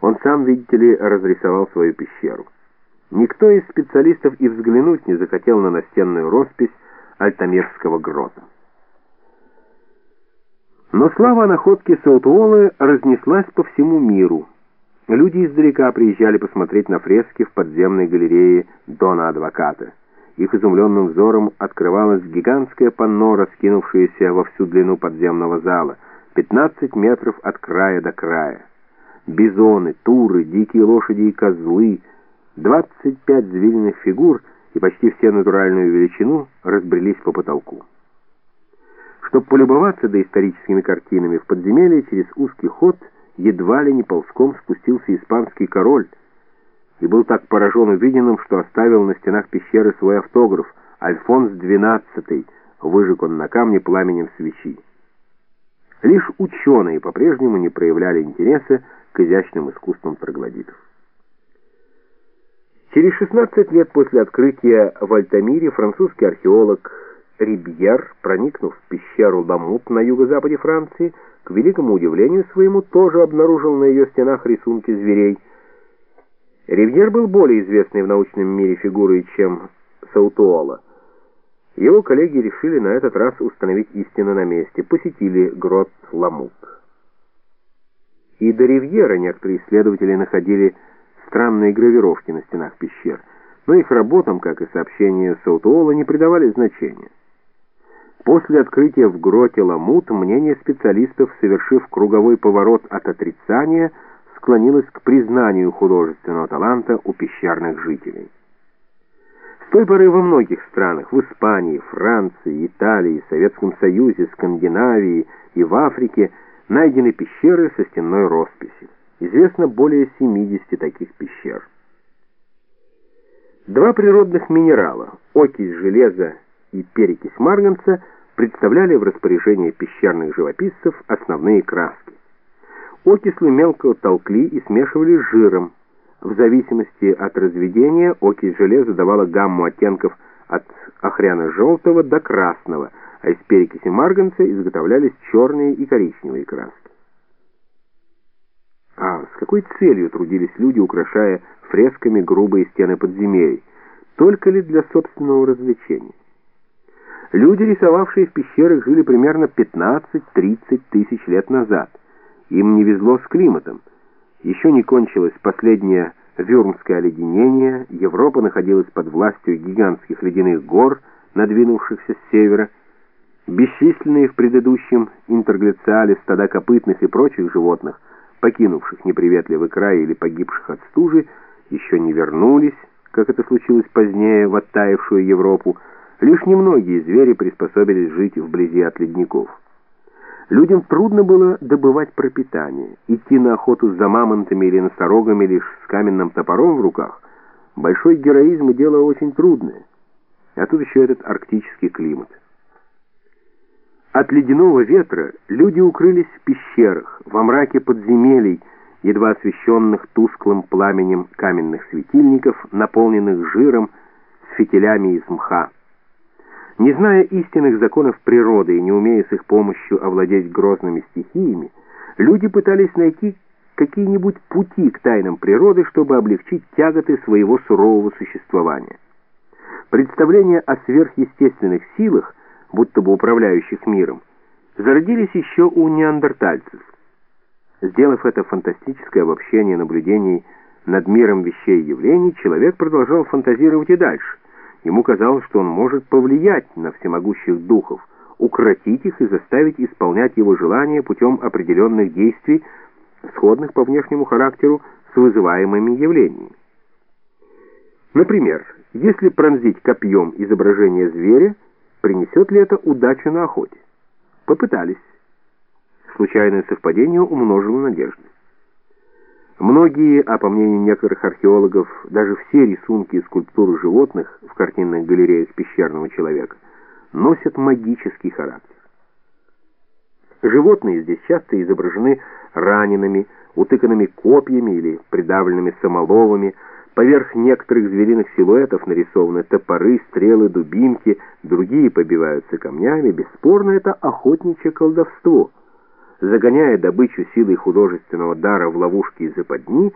Он сам, видите ли, разрисовал свою пещеру. Никто из специалистов и взглянуть не захотел на настенную роспись Альтамирского грота. Но слава о находке Саутуолы разнеслась по всему миру. Люди издалека приезжали посмотреть на фрески в подземной галерее Дона Адвоката. Их изумленным взором открывалось гигантское панно, раскинувшееся во всю длину подземного зала, 15 метров от края до края. Бизоны, туры, дикие лошади и козлы, 25 звильных фигур и почти все натуральную величину разбрелись по потолку. Чтобы полюбоваться доисторическими картинами, в подземелье через узкий ход едва ли не ползком спустился испанский король, и был так поражен увиденным, что оставил на стенах пещеры свой автограф «Альфонс XII», выжег он на камне пламенем свечи. Лишь ученые по-прежнему не проявляли интереса к изящным искусствам троглодитов. Через 16 лет после открытия в Альтамире французский археолог Рибьер, проникнув в пещеру Ламут на юго-западе Франции, к великому удивлению своему тоже обнаружил на ее стенах рисунки зверей – Ривьер был более известной в научном мире фигурой, чем Саутуола. Его коллеги решили на этот раз установить истину на месте, посетили грот Ламут. И до Ривьера некоторые исследователи находили странные гравировки на стенах пещер, но их работам, как и сообщению Саутуола, не придавали значения. После открытия в гроте Ламут мнение специалистов, совершив круговой поворот от отрицания – склонилась к признанию художественного таланта у пещерных жителей. С той поры во многих странах, в Испании, Франции, Италии, Советском Союзе, Скандинавии и в Африке найдены пещеры со стенной росписью. Известно более 70 таких пещер. Два природных минерала, окись железа и перекись марганца, представляли в распоряжении пещерных живописцев основные краски. Окислы мелко толкли и смешивали с жиром. В зависимости от разведения окись железа давала гамму оттенков от охряно-желтого до красного, а из перекиси марганца изготовлялись черные и коричневые краски. А с какой целью трудились люди, украшая фресками грубые стены подземелий? Только ли для собственного развлечения? Люди, рисовавшие в пещерах, жили примерно 15-30 тысяч лет назад. Им не везло с климатом. Еще не кончилось последнее Вюрмское оледенение, Европа находилась под властью гигантских ледяных гор, надвинувшихся с севера. Бесчисленные в предыдущем интерглициале стада копытных и прочих животных, покинувших неприветливый край или погибших от стужи, еще не вернулись, как это случилось позднее в оттаившую Европу. Лишь немногие звери приспособились жить вблизи от ледников. Людям трудно было добывать пропитание. Идти на охоту за мамонтами или носорогами лишь с каменным топором в руках — большой героизм и дело очень трудное. А тут еще этот арктический климат. От ледяного ветра люди укрылись в пещерах, во мраке подземелий, едва освещенных тусклым пламенем каменных светильников, наполненных жиром с фитилями из мха. Не зная истинных законов природы и не умея с их помощью овладеть грозными стихиями, люди пытались найти какие-нибудь пути к тайнам природы, чтобы облегчить тяготы своего сурового существования. Представления о сверхъестественных силах, будто бы управляющих миром, зародились еще у неандертальцев. Сделав это фантастическое обобщение наблюдений над миром вещей и явлений, человек продолжал фантазировать и дальше. Ему казалось, что он может повлиять на всемогущих духов, укротить их и заставить исполнять его желания путем определенных действий, сходных по внешнему характеру с вызываемыми явлениями. Например, если пронзить копьем изображение зверя, принесет ли это удачу на охоте? Попытались. Случайное совпадение умножило надежды. Многие, а по мнению некоторых археологов, даже все рисунки и скульптуры животных в картинных галереях пещерного человека носят магический характер. Животные здесь часто изображены ранеными, утыканными копьями или придавленными самоловами. Поверх некоторых звериных силуэтов нарисованы топоры, стрелы, дубинки, другие побиваются камнями. Бесспорно, это охотничье колдовство – загоняя добычу силой художественного дара в ловушки и западни,